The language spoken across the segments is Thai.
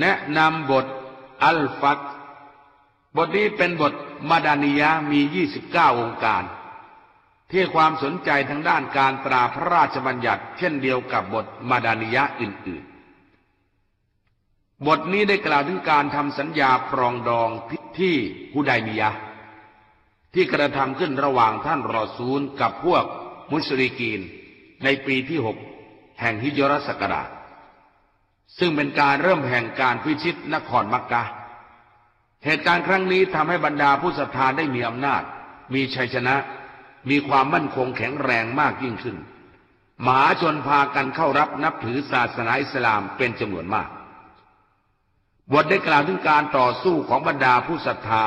แนะนำบทอัลฟัตบทนี้เป็นบทมาดานิยะมี 29 องค์การ ที่ความสนใจทางด้านการตราพระราชบัญญัติ เช่นเดียวกับบทมาดานิยะอื่น ๆ บทนี้ได้กล่าวถึงการทำสัญญาปรองดองที่ฮุดายมียะที่กระทำขึ้นระหว่างท่านรอซูลกับพวกมุสลิกีน ในปีที่หกแห่งฮิจรัสกราช ซึ่งเป็นการเริ่มแห่งการพิชิตนครมักกะ เหตุการณ์ครั้งนี้ทำให้บรรดาผู้ศรัทธาได้มีอำนาจ มีชัยชนะ มีความมั่นคงแข็งแรงมากยิ่งขึ้น มหาชนพากันเข้ารับนับถือศาสนาอิสลามเป็นจำนวนมาก บทได้กล่าวถึงการต่อสู้ของบรรดาผู้ศรัทธา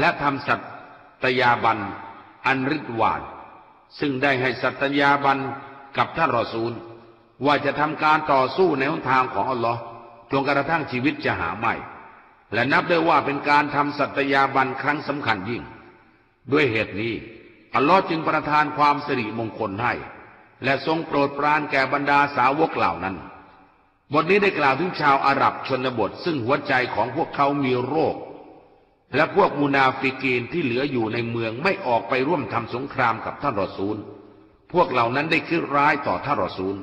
และทำสัตยาบันอันริดวาน ซึ่งได้ให้สัตยาบันกับท่านรอซูล ว่าจะทำการต่อสู้ในหนทางของอัลลอฮ์จนกระทั่งชีวิตจะหาไม่ และนับได้ว่าเป็นการทำสัตยาบันครั้งสำคัญยิ่ง ด้วยเหตุนี้ อัลลอฮ์จึงประทานความสิริมงคลให้ และทรงโปรดปรานแก่บรรดาสาวกเหล่านั้น บทนี้ได้กล่าวถึงชาวอาหรับชนบท ซึ่งหัวใจของพวกเขามีโรค และพวกมุนาฟิกีนที่เหลืออยู่ในเมืองไม่ออกไปร่วมทำสงครามกับท่านรอซูล พวกเหล่านั้นได้คิดร้ายต่อท่านรอซูล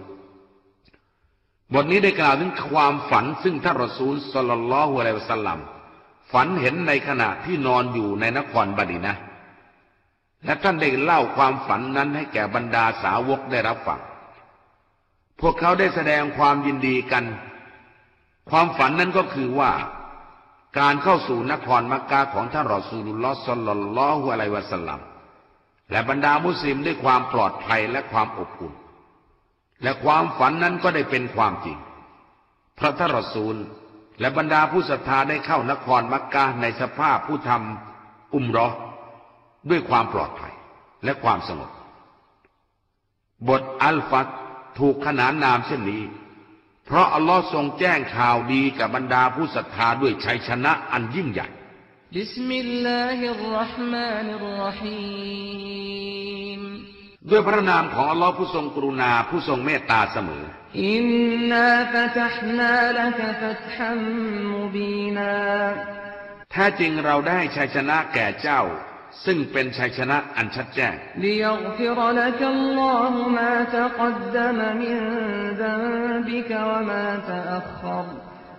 บทนี้ได้กล่าวถึงความฝันซึ่งท่านรอซูลศ็อลลัลลอฮุอะลัยฮิวะซัลลัมฝันเห็นในขณะที่นอนอยู่ในนครมะดีนะฮ์ และท่านได้เล่าความฝันนั้นให้แก่บรรดาสาวกได้รับฟังพวกเขาได้แสดงความยินดีกัน ความฝันนั้นก็คือว่า การเข้าสู่นครมักกะของท่านรอซูลุลลอฮ์สลลัลลอฮุอะลัยวะสัลลัมและบรรดามุสลิมด้วยความปลอดภัยและความอบอุ่น และความฝันนั้นก็ได้เป็นความจริง พระทรสูลและบรรดาผู้ศรัทธาได้เข้านครมักกะในสภาพผู้ทำอุมรอด้วยความปลอดภัยและความสงบบทอัลฟัตถูกขนานนามเช่นนี้ เพราะอัลลอฮ์ทรงแจ้งข่าวดีกับบรรดาผู้ศรัทธาด้วยชัยชนะอันยิ่งใหญ่บิสมิลลาฮิรราะห์มานิรราะฮี ด้วยพระนามของอัลลอฮ์ผู้ทรงกรุณาผู้ทรงเมตตาเสมออินนาฟะตัฮนาละกฟัตฮัมมุบีนาแท้จริงเราได้ชัยชนะแก่เจ้า ซึ่งเป็นชัยชนะอันชัดแจ้งลิยัฆฟิรละกัลลอฮุมาตะกัดดมมินซันบิกวะมาตะอัคคัร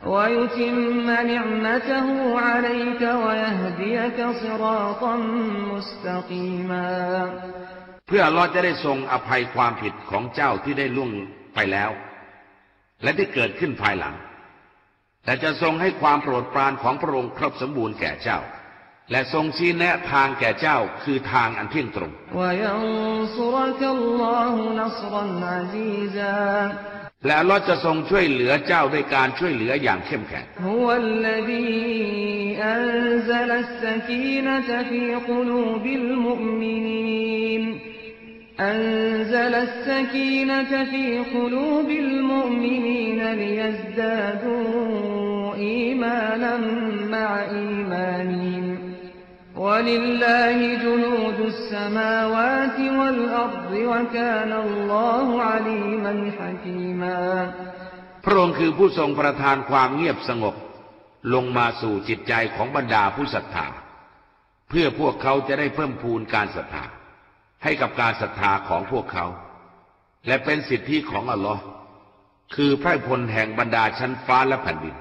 ويتم نعمته عليك ويهديك صراطا مستقيما พื่อเราจะได้ทรงอภัยความผิดของเจ้าที่ได้ล่วงไปแล้ว และที่เกิดขึ้นภายหลัง แต่จะทรงให้ความโปรดปรานของพระองค์ครบสมบูรณ์แก่เจ้า และทรงชี้แนะทางแก่เจ้าคือทางอันเที่ยงตรงและเราจะทรงช่วยเหลือเจ้าด้วยการช่วยเหลืออย่างเข้มแข็ง أنزل السكينة في قلوب المؤمنين ليزدادوا إيمانا مع إيمانهم ولله جنود السماوات والأرض وكان الله عليما حكيما พระองค์คือผู้ทรงประทานความเงียบสงบ ลงมาสู่จิตใจของบรรดาผู้ศรัทธา เพื่อพวกเขาจะได้เพิ่มพูนการศรัทธา ให้กับการศรัทธาของพวกเขา และเป็นสิทธิของอัลลอฮ์คือพระพลแห่งบรรดาชั้นฟ้าและแผ่นดิน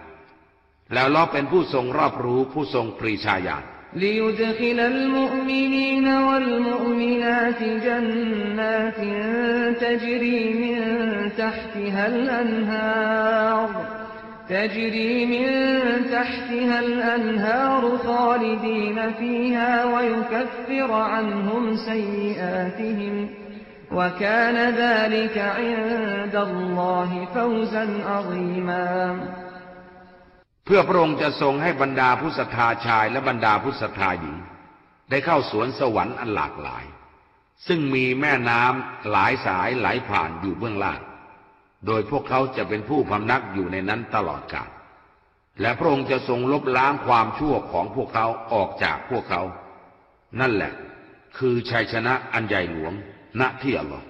แล้วลอเป็นผู้ทรงรอบรู้ผู้ทรงปรีชาญาณ ليدخل المؤمنين والمؤمنات جنات تجري من تحتها الأنهار تجري من تحتها الأنهار خالدين فيها ويكفر عنهم سيئاتهم وكان ذلك عند الله فوزا عظيما เพื่อพระองค์จะทรงให้บรรดาผู้ศรัทธาชายและบรรดาผู้ศรัทธาหญิง ได้เข้าสวนสวรรค์อันหลากหลาย ซึ่งมีแม่น้ำหลายสายไหลผ่านอยู่เบื้องล่าง โดยพวกเขาจะเป็นผู้พำนักอยู่ในนั้นตลอดกาล และพระองค์จะทรงลบล้างความชั่วของพวกเขาออกจากพวกเขา นั่นแหละ คือชัยชนะอันใหญ่หลวงณที่อัลลอฮ์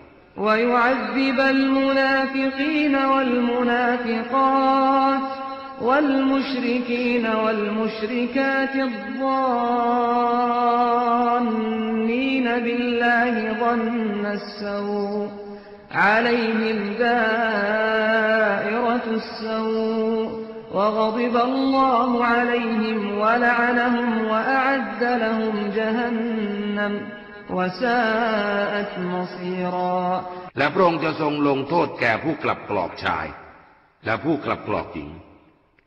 ويعذب المنافقين والمنافقات والمشركين والمشركات الظانين بالله ظن السوء عليهم دائرة السوء وغضب الله عليهم ولعنهم وأعد لهم جهنم وساءت مصيرا และพระองค์จะทรงลงโทษแก่ผู้กลับกรอกชาย และผู้กลับกรอกหญิง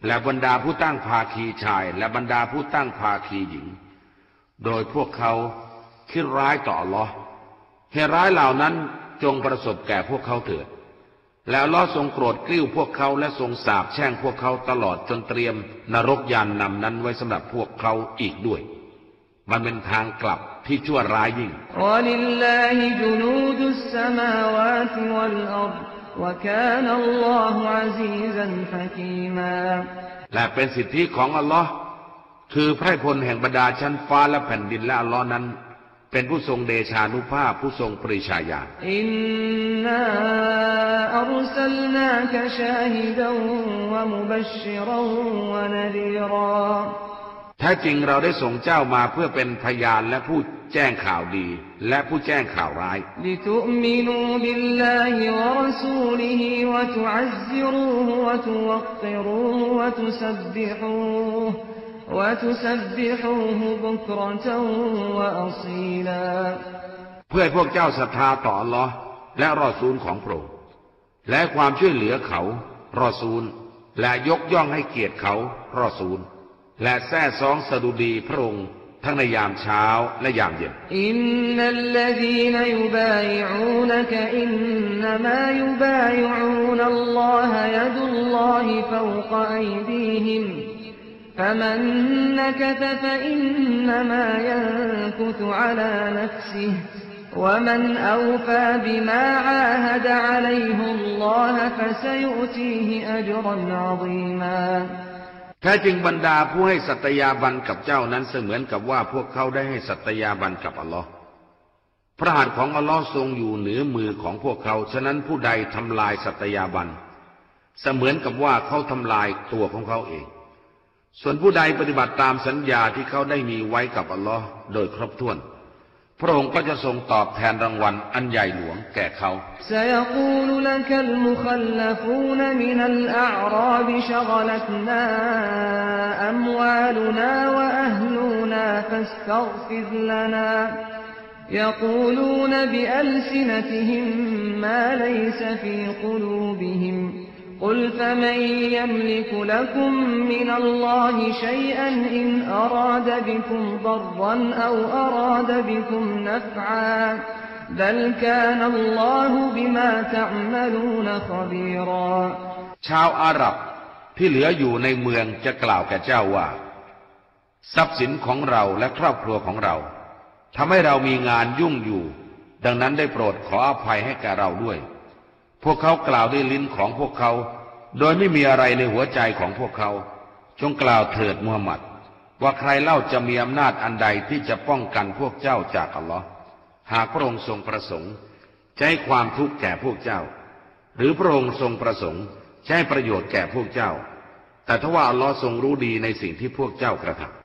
และบรรดาผู้ตั้งภาคีชาย และบรรดาผู้ตั้งภาคีหญิง โดยพวกเขาคิดร้ายต่ออัลลอฮ์เหตุร้ายเหล่านั้น จงประสบแก่พวกเขาเถิด แล้วลอทรงโกรธกริ้วพวกเขาและทรงสาบแช่งพวกเขาตลอดจนเตรียม นรกยานนำนั้นไว้สำหรับพวกเขาอีกด้วย มันเป็นทางกลับที่ชั่วร้ายยิ่งและเป็นสิทธิของอัลลอฮ์คือไพรพลแห่งบรรดาชั้นฟ้าและแผ่นดินและอัลลอฮ์นั้น เป็นผู้ทรงเดชานุภาพผู้ทรงปริชาญาถ้าจริงเราได้ส่งเจ้ามาเพื่อเป็นพยานและผู้แจ้งข่าวดี และผู้แจ้งข่าวร้าย ลิ เพื่อพวกเจ้าศรัทธาต่ออัลอและรอซูลของโปรดและความช่วยเหลือเขา รอซูล และยกย่องให้เกียรติเขา รอซูล และแท้ซองสดุดีพระองค์ทั้งในยามเช้าและยามเย็นอินนัลลดีนยุบายูนกอินนมายุบายูนัลลอฮยดุลลอฮิฟวกอัยดีฮิม فمن نكث فإنما ينكث على نفسه ومن أوفى بما عاهد عليه الله فسيؤتيه أجرا عظيما แท้จริงบรรดาผู้ให้สัตยาบันกับเจ้านั้นเสมือนกับว่าพวกเขาได้ให้สัตยาบันกับอัลลอฮ์พระหัตถ์ของอัลลอฮ์ทรงอยู่เหนือมือของพวกเขา ฉะนั้นผู้ใดทำลายสัตยาบัน เสมือนกับว่าเขาทำลายตัวของเขาเอง ส่วนผู้ใดปฏิบัติตามสัญญาที่เขาได้มีไว้กับอัลลอฮ์โดยครบถ้วน พระองค์ก็จะทรงตอบแทนรางวัลอันใหญ่หลวงแก่เขา سيقول لك المخلفون من الأعراب شغلتنا أموالنا وأهلنا فاستغفر لنا يقولون بألسنتهم ما ليس في قلوبهم قل فمن يملك لكم من الله شيئا إن أراد بكم ضرا أو أراد بكم نفعا بل كان الله بما تعملون خبيرا ชาวอาหรับที่เหลืออยู่ในเมืองจะกล่าวแก่เจ้าว่า ทรัพย์สินของเราและครอบครัวของเราทำให้เรามีงานยุ่งอยู่ ดังนั้นได้โปรดขออภัยให้แก่เราด้วย พวกเขากล่าวด้วยลิ้นของพวกเขา โดยไม่มีอะไรในหัวใจของพวกเขา จงกล่าวเถิดมูฮัมหมัด ว่าใครเล่าจะมีอำนาจอันใดที่จะป้องกันพวกเจ้าจากอัลลอฮ์หากพระองค์ทรงประสงค์จะให้ความทุกข์แก่พวกเจ้า หรือพระองค์ทรงประสงค์จะให้ประโยชน์แก่พวกเจ้า แต่ถ้าว่าอัลลอฮ์ทรงรู้ดีในสิ่งที่พวกเจ้ากระทำ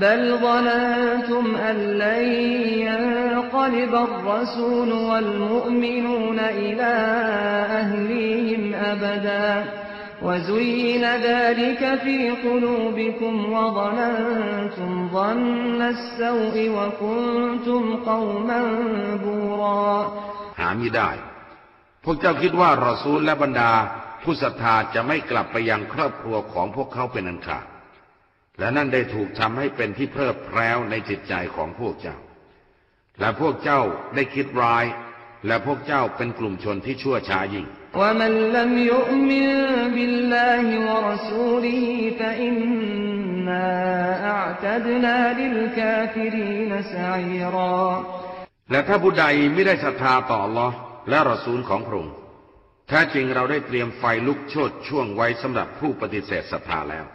بل ظننتم أن لن ينقلب الرسول والمؤمنون إلى أهليهم أبدا وزين ذلك في قلوبكم وظننتم ظن السوء وكنتم قوما بورا หามิได้ พวกเจ้าคิดว่ารอซูลและบรรดาผู้ศรัทธาจะไม่กลับไปยังครอบครัวของพวกเขาเป็นอันขาด และนั่นได้ถูกทำให้เป็นที่เพลิดเพล้วในจิตใจของพวกเจ้า และพวกเจ้าได้คิดร้าย และพวกเจ้าเป็นกลุ่มชนที่ชั่วช้ายิ่งและถ้าผู้ใดไม่ได้ศรัทธาต่อ Allah และรอซูลของพระองค์ แท้จริงเราได้เตรียมไฟลุกโชดช่วงไว้สำหรับผู้ปฏิเสธศรัทธาแล้ว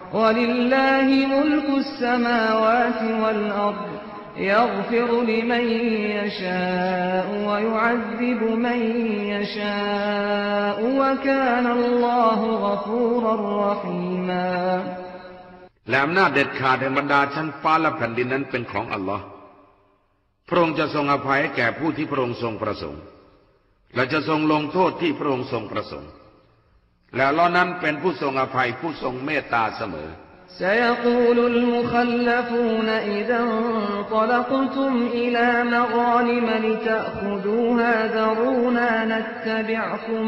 และอำนาจเด็ดขาดแห่งบรรดาชั้นฟ้าและแผ่นดินนั้นเป็นของอัลลอฮ์พระองค์จะทรงอภัยแก่ผู้ที่พระองค์ทรงประสงค์ และจะทรงลงโทษที่พระองค์ทรงประสงค์ และอัลลอฮ์นั้นเป็นผู้ทรงอภัยผู้ทรงเมตตาเสมอ سيقول المخلفون إذا انطلقتم إلى مغانم لتأخذوها ذرونا نتبعكم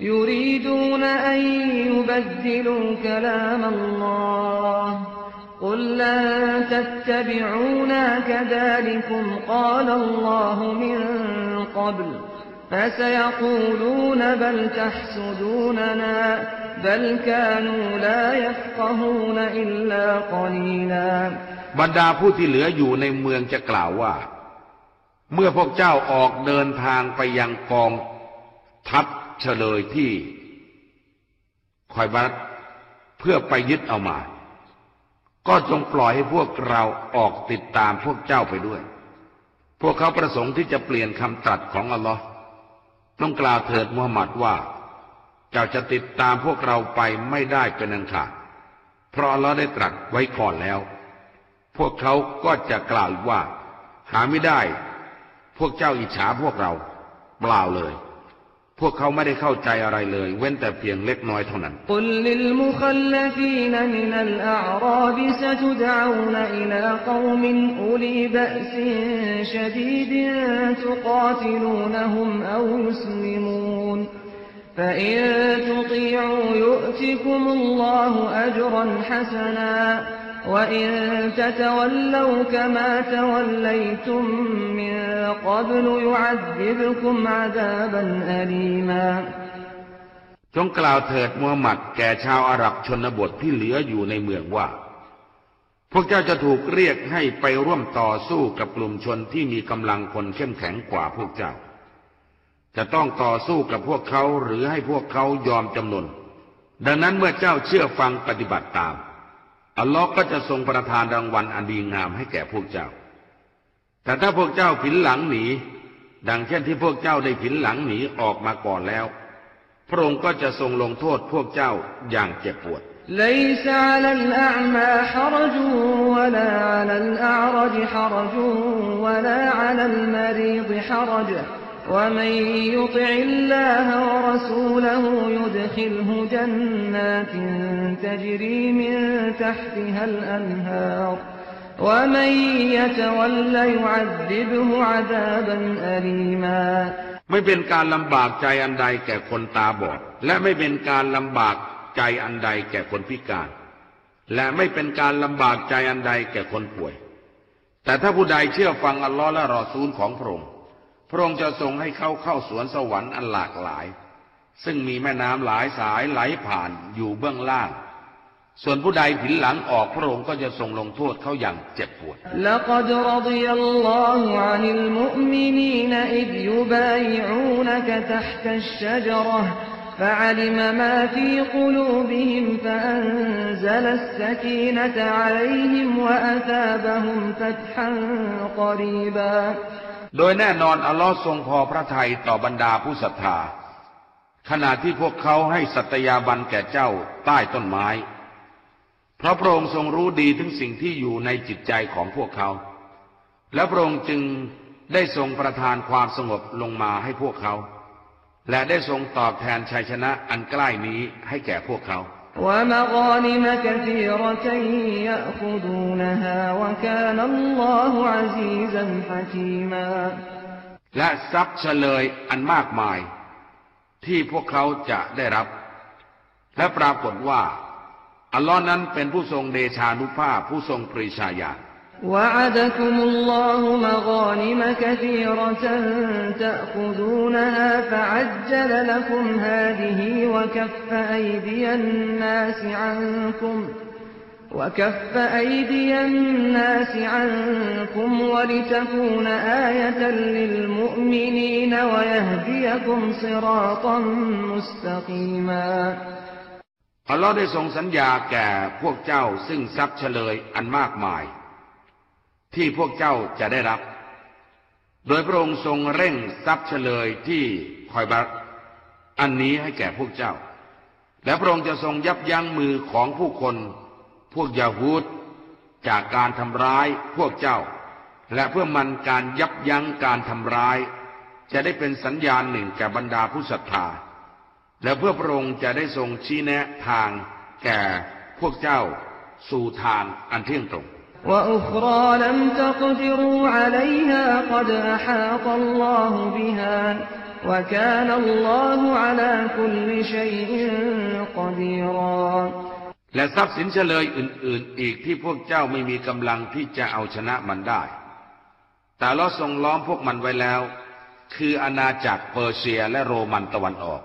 يريدون أن يبدلوا كلام الله قل لن تتبعونا كذلكم قال الله من قبل فسيقولون بل تحسدوننا بل كانوا لا يفقهون إلا قليلا บรรดาผู้ที่เหลืออยู่ในเมืองจะกล่าวว่า เมื่อพวกเจ้าออกเดินทางไปยังกองทัพเฉลยที่คอยบัตเพื่อไปยึดเอามา ก็จงปล่อยให้พวกเราออกติดตามพวกเจ้าไปด้วย พวกเขาประสงค์ที่จะเปลี่ยนคำตรัสของอัลลอฮ์ ต้องกล่าวเถิดมูฮัมหมัดว่า เจ้าจะติดตามพวกเราไปไม่ได้เป็นอันขาดเพราะเราได้ตรัสไว้ก่อนแล้ว พวกเขาก็จะกล่าวว่า หาไม่ได้ พวกเจ้าอิจฉาพวกเรา เปล่าเลย พวกเขาไม่ได้เข้าใจอะไรเลย เว้นแต่เพียงเล็กน้อยเท่านั้น قل للمخلفين من الأعراب ستدعون إلى قوم أولي بأس شديد تقاتلونهم أو يسلمون فإن تطيعوا يؤتكم الله أجرا حسنا وإن تتولوا كما توليتم من قبل يعذبكم عذابا أليما จงกล่าวเถิดมูฮัมหมัดแก่ชาวอาหรับชนบทที่เหลืออยู่ในเมืองว่า พวกเจ้าจะถูกเรียกให้ไปร่วมต่อสู้กับกลุ่มชนที่มีกำลังคนเข้มแข็งกว่าพวกเจ้า จะต้องต่อสู้กับพวกเขาหรือให้พวกเขายอมจำนน ดังนั้นเมื่อเจ้าเชื่อฟังปฏิบัติตาม อัลลอฮ์ก็จะทรงประทานรางวัลอันดีงามให้แก่พวกเจ้า แต่ถ้าพวกเจ้าผินหลังหนี ดังเช่นที่พวกเจ้าได้ผินหลังหนีออกมาก่อนแล้ว พระองค์ก็จะทรงลงโทษพวกเจ้าอย่างเจ็บปวด ليس على الأعمى حرج ولا على الأعرج حرج ولا على المريض حرج ومن يطع الله ورسوله يدخله جنات تجري من تحتها الأنهار ومن يتول يعذبه عذابا أليما ไม่เป็นการลำบากใจอันใดแก่คนตาบอด และไม่เป็นการลำบากใจอันใดแก่คนพิการ และไม่เป็นการลำบากใจอันใดแก่คนป่วย แต่ถ้าผู้ใดเชื่อฟังอัลลอฮ์และรอซูลของพระองค์พ ระองค์จะทรงให้เขาเข้าสวนสวรรค์อันหลากหลาย ซึ่งมีแม่น้ำหลายสายไหลผ่านอยู่เบื้องล่าง ส่วนผู้ใดผินหลังออกพระองค์ก็จะทรงลงโทษเขาอย่างเจ็บปวด لقد رضي الله عن المؤمنين إذ يبايعونك تحت الشجرة فعلم ما في قلوبهم فأنزل السكينة عليهم وأثابهم فتحا قريبا โดยแน่นอนอัลลอฮ์ทรงพอพระทัยต่อบรรดาผู้ศรัทธา ขณะที่พวกเขาให้สัตยาบันแก่เจ้าใต้ต้นไม้ เพราะพระองค์ทรงรู้ดีถึงสิ่งที่อยู่ในจิตใจของพวกเขา และพระองค์จึงได้ทรงประทานความสงบลงมาให้พวกเขา และได้ทรงตอบแทนชัยชนะอันใกล้นี้ให้แก่พวกเขา ومغانم كثيرة يأخذونها وكان الله عزيزا حكيما และทรัพย์เฉลยอันมากมาย ที่พวกเขาจะได้รับ และปรากฏว่า อัลลอฮ์นั้นเป็นผู้ทรงเดชานุภาพผู้ทรงปริชาญาณ وعدكم الله مغانم كثيرة تأخذونها فعجل لكم هذه وكف أيدي الناس عنكم وكف أيدي الناس عنكم ولتكون آية للمؤمنين ويهديكم صراطا مستقيما อัลลอฮ์ได้ทรงสัญญาแก่พวกเจ้าซึ่งทรัพย์เฉลยอันมากมาย ที่พวกเจ้าจะได้รับ โดยพระองค์ทรงเร่งทรัพย์เฉลยที่คอยบัตอันนี้ให้แก่พวกเจ้า และพระองค์จะทรงยับยั้งมือของผู้คน พวกยาฮูดจากการทำร้ายพวกเจ้า และเพื่อมันการยับยั้งการทำร้าย จะได้เป็นสัญญาณหนึ่งแก่บรรดาผู้ศรัทธา และเพื่อพระองค์จะได้ทรงชี้แนะทางแก่พวกเจ้าสู่ทางอันเที่ยงตรง وأخرى لم تقدروا عليها قد أحاط الله بها وكان الله على كل شيء قديرا และทรัพย์สินเฉลยอื่น ๆ อีกที่พวกเจ้าไม่มีกำลังที่จะเอาชนะมันได้ แต่เราทรงล้อมพวกมันไว้แล้ว คืออาณาจักรเปอร์เซียและโรมันตะวันออก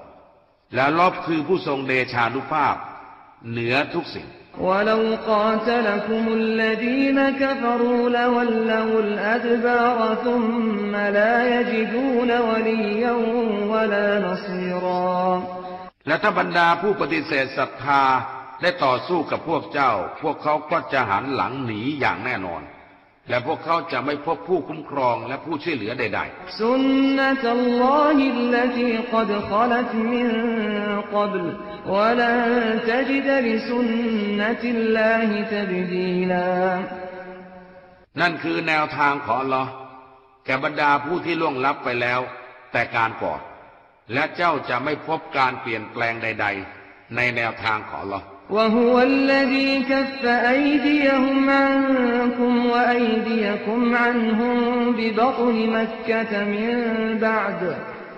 และลอบคือผู้ทรงเดชานุภาพ เหนือทุกสิ่ง ولو قاتلكم الذين كفروا لولوا الأدبار ثم لا يجدون وليا ولا نصيرا และถ้าบรรดาผู้ปฏิเสธศรัทธาได้ต่อสู้กับพวกเจ้า พวกเขาก็จะหันหลังหนีอย่างแน่นอน และพวกเขาจะไม่พบผู้คุ้มครองและผู้ช่วยเหลือใดๆสุนนะตัลลอฮิลลัตีกัดขลัตมินกับลวะลันตจิดลิสุนนะติลลาฮิตบดีลานั่นคือแนวทางของลอแก่บรรดาผู้ที่ล่วงลับไปแล้ว แต่การก่อน และเจ้าจะไม่พบการเปลี่ยนแปลงใด ๆ ในแนวทางของลอ وهو الذي كف أيديهم عنكم وأيديكم عنهم ببطن مكة من بعد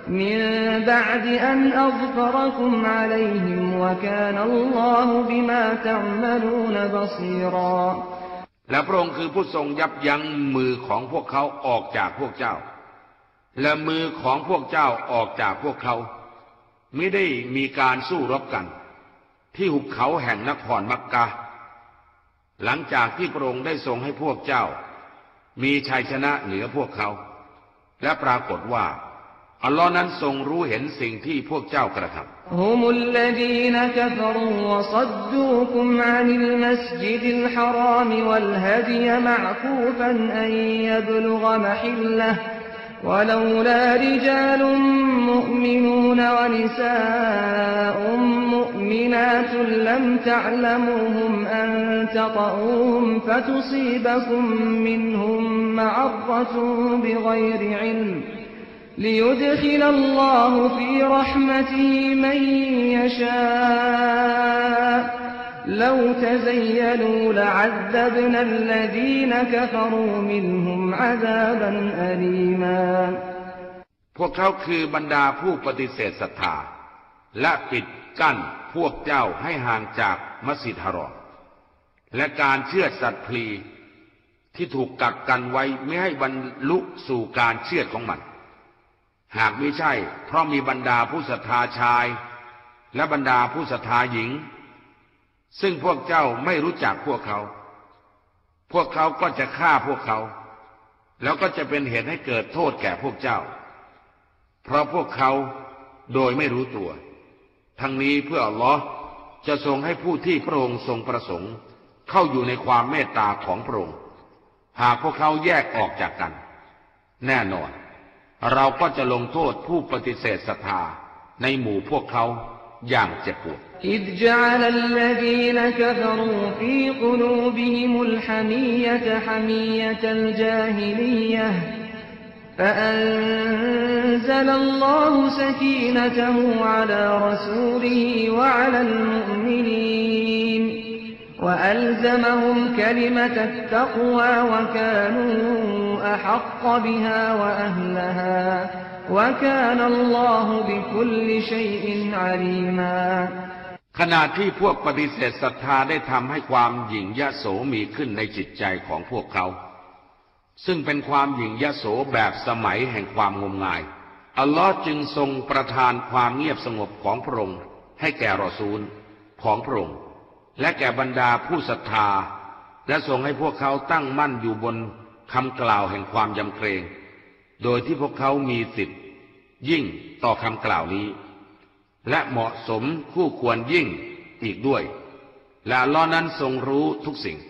من بعد أن أظفركم عليهم وكان الله بما تعملون بصيرا และพระองค์คือผู้ทรงยับยั้งมือของพวกเขาออกจากพวกเจ้า และมือของพวกเจ้าออกจากพวกเขา ไม่ได้มีการสู้รบกัน ที่หุบเขาแห่งนครมักกะ หลังจากที่พระองค์ได้ทรงให้พวกเจ้า มีชัยชนะเหนือพวกเขา และปรากฏว่า อัลลอฮ์นั้นทรงรู้เห็นสิ่งที่พวกเจ้ากระทำ هم الذين كفروا وصدوكم عن المسجد الحرام والهدي معكوفا أن يبلغ محله ولولا رجال مؤمنون ونساء مؤمنات لم تعلموهم أن تطؤوهم فتصيبكم منهم معرة بغير علم ليدخل الله في رحمته من يشاء لو تزيلوا لعذبنا الذين كفروا منهم عذابا أليما พวกเขาคือบรรดาผู้ปฏิเสธศรัทธา และปิดกั้นพวกเจ้าให้ห่างจากมัสยิดฮารอมและการเชื่อสัตว์พลีที่ถูกกักกันไว้ไม่ให้บรรลุสู่การเชื่อของมัน หากไม่ใช่ เพราะมีบรรดาผู้ศรัทธาชาย และบรรดาผู้ศรัทธาหญิง ซึ่งพวกเจ้าไม่รู้จักพวกเขา พวกเขาก็จะฆ่าพวกเขา แล้วก็จะเป็นเหตุให้เกิดโทษแก่พวกเจ้า เพราะพวกเขาโดยไม่รู้ตัว ทั้งนี้เพื่ออัลลอฮ์จะทรงให้ผู้ที่พระองค์ทรงประสงค์ เข้าอยู่ในความเมตตาของพระองค์ หากพวกเขาแยกออกจากกัน แน่นอน เราก็จะลงโทษผู้ปฏิเสธศรัทธาในหมู่พวกเขาอย่างเจ็บปวด إذ جعل الذين كفروا في قلوبهم الحمية حمية الجاهلية فأنزل الله سكينته على رسوله وعلى المؤمنين وألزمهم كلمة التقوى وكانوا أحق بها وأهلها وكان الله بكل شيء عليما ขณะที่พวกปฏิเสธศรัทธาได้ทำให้ความหยิ่งยโสมีขึ้นในจิตใจของพวกเขา ซึ่งเป็นความหยิ่งยโสแบบสมัยแห่งความงมงาย อัลลอฮ์จึงทรงประทานความเงียบสงบของพระองค์ให้แก่รอซูลของพระองค์และแก่บรรดาผู้ศรัทธา และทรงให้พวกเขาตั้งมั่นอยู่บนคำกล่าวแห่งความยำเกรง โดยที่พวกเขามีสิทธิ์ยิ่งต่อคำกล่าวนี้ และเหมาะสมคู่ควรยิ่งอีกด้วย และลอนั้นทรงรู้ทุกสิ่ง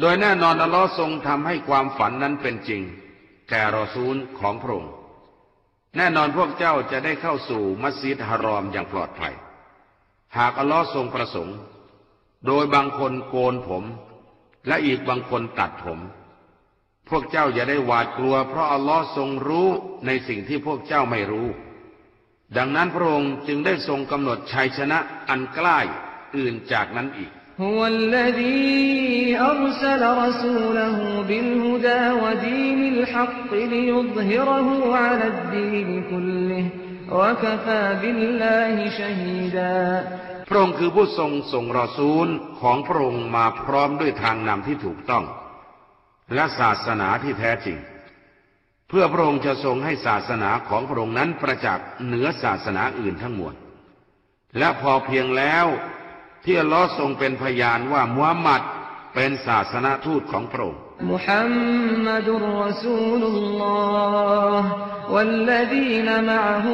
โดยแน่นอนอัลลอฮ์ทรงทำให้ความฝันนั้นเป็นจริง แก่รอซูลของพระองค์แน่นอนพวกเจ้าจะได้เข้าสู่มัสยิดฮารอมอย่างปลอดภัย หากอัลลอฮ์ทรงประสงค์ โดยบางคนโกนผม และอีกบางคนตัดผม พวกเจ้าอย่าได้หวาดกลัว เพราะอัลลอฮ์ทรงรู้ในสิ่งที่พวกเจ้าไม่รู้ ดังนั้นพระองค์จึงได้ทรงกำหนดชัยชนะอันใกล้อื่นจากนั้นอีก هو الذي أرسل رسوله بالهدى ودين الحق ليظهره على الدين كله وكفى بالله شهيدا พระองค์คือผู้ทรงส่งรอซูลของพระองค์มาพร้อมด้วยทางนำที่ถูกต้อง และศาสนาที่แท้จริง เพื่อพระองค์จะทรงให้ศาสนาของพระองค์นั้นประจักษ์เหนือศาสนาอื่นทั้งมวลและพอเพียงแล้ว ที่อัลลอฮ์ทรงเป็นพยานว่ามุฮัมมัดเป็นศาสนาทูตของพระองค์ محمد رسول الله والذين معه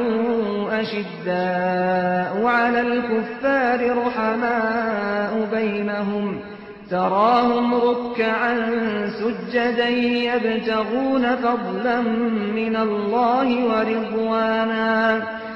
أشداء على الكفار رحماء بينهم تراهم ركعا سجدا يبتغون فضلا من الله ورضوانا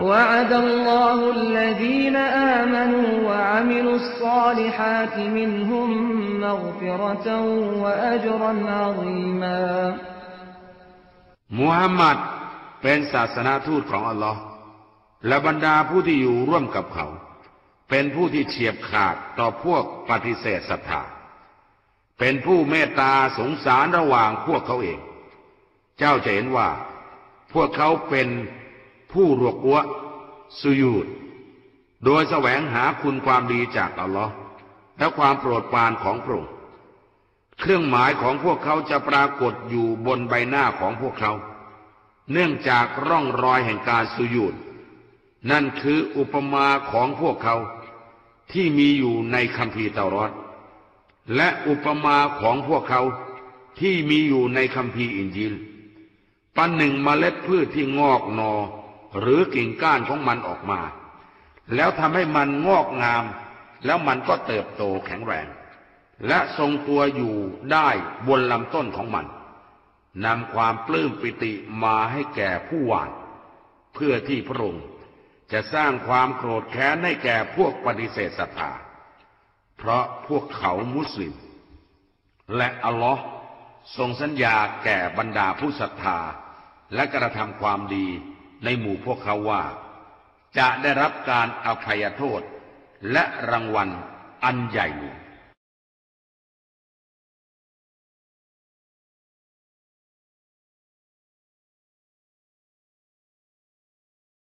وعد الله الذين آمنوا وعملوا الصالحات منهم مغفرة وأجرا عظيما มุฮัมมัดเป็นศาสนาทูตของอัลลอฮ์และบรรดาผู้ที่อยู่ร่วมกับเขา เป็นผู้ที่เฉียบขาดต่อพวกปฏิเสธศรัทธา เป็นผู้เมตตาสงสารระหว่างพวกเขาเอง เจ้าจะเห็นว่า พวกเขาเป็น ผู้รวกวสุยูดโดยแสวงหาคุณความดีจากอัลลอฮ์และความโปรดปรานของพระองค์เครื่องหมายของพวกเขาจะปรากฏอยู่บนใบหน้าของพวกเขา เนื่องจากร่องรอยแห่งการสุยูดนั่นคืออุปมาของพวกเขาที่มีอยู่ในคัมภีร์เตารอดและอุปมาของพวกเขาที่มีอยู่ในคัมภีร์อินจิลปันหนึ่งมเมล็ดพืชที่งอกนอ หรือกิ่งก้านของมันออกมา แล้วทำให้มันงอกงาม แล้วมันก็เติบโตแข็งแรง และทรงตัวอยู่ได้บนลำต้นของมันนำความปลื้มปิติมาให้แก่ผู้หวาน เพื่อที่พระองค์จะสร้างความโกรธแค้นให้แก่พวกปฏิเสธศรัทธา เพราะพวกเขามุสลิม และอัลลอฮ์ทรงสัญญาแก่บรรดาผู้ศรัทธาและกระทำความดี ในหมู่พวกเขาว่า จะได้รับการอภัยโทษ และรางวัลอันใหญ่หลวง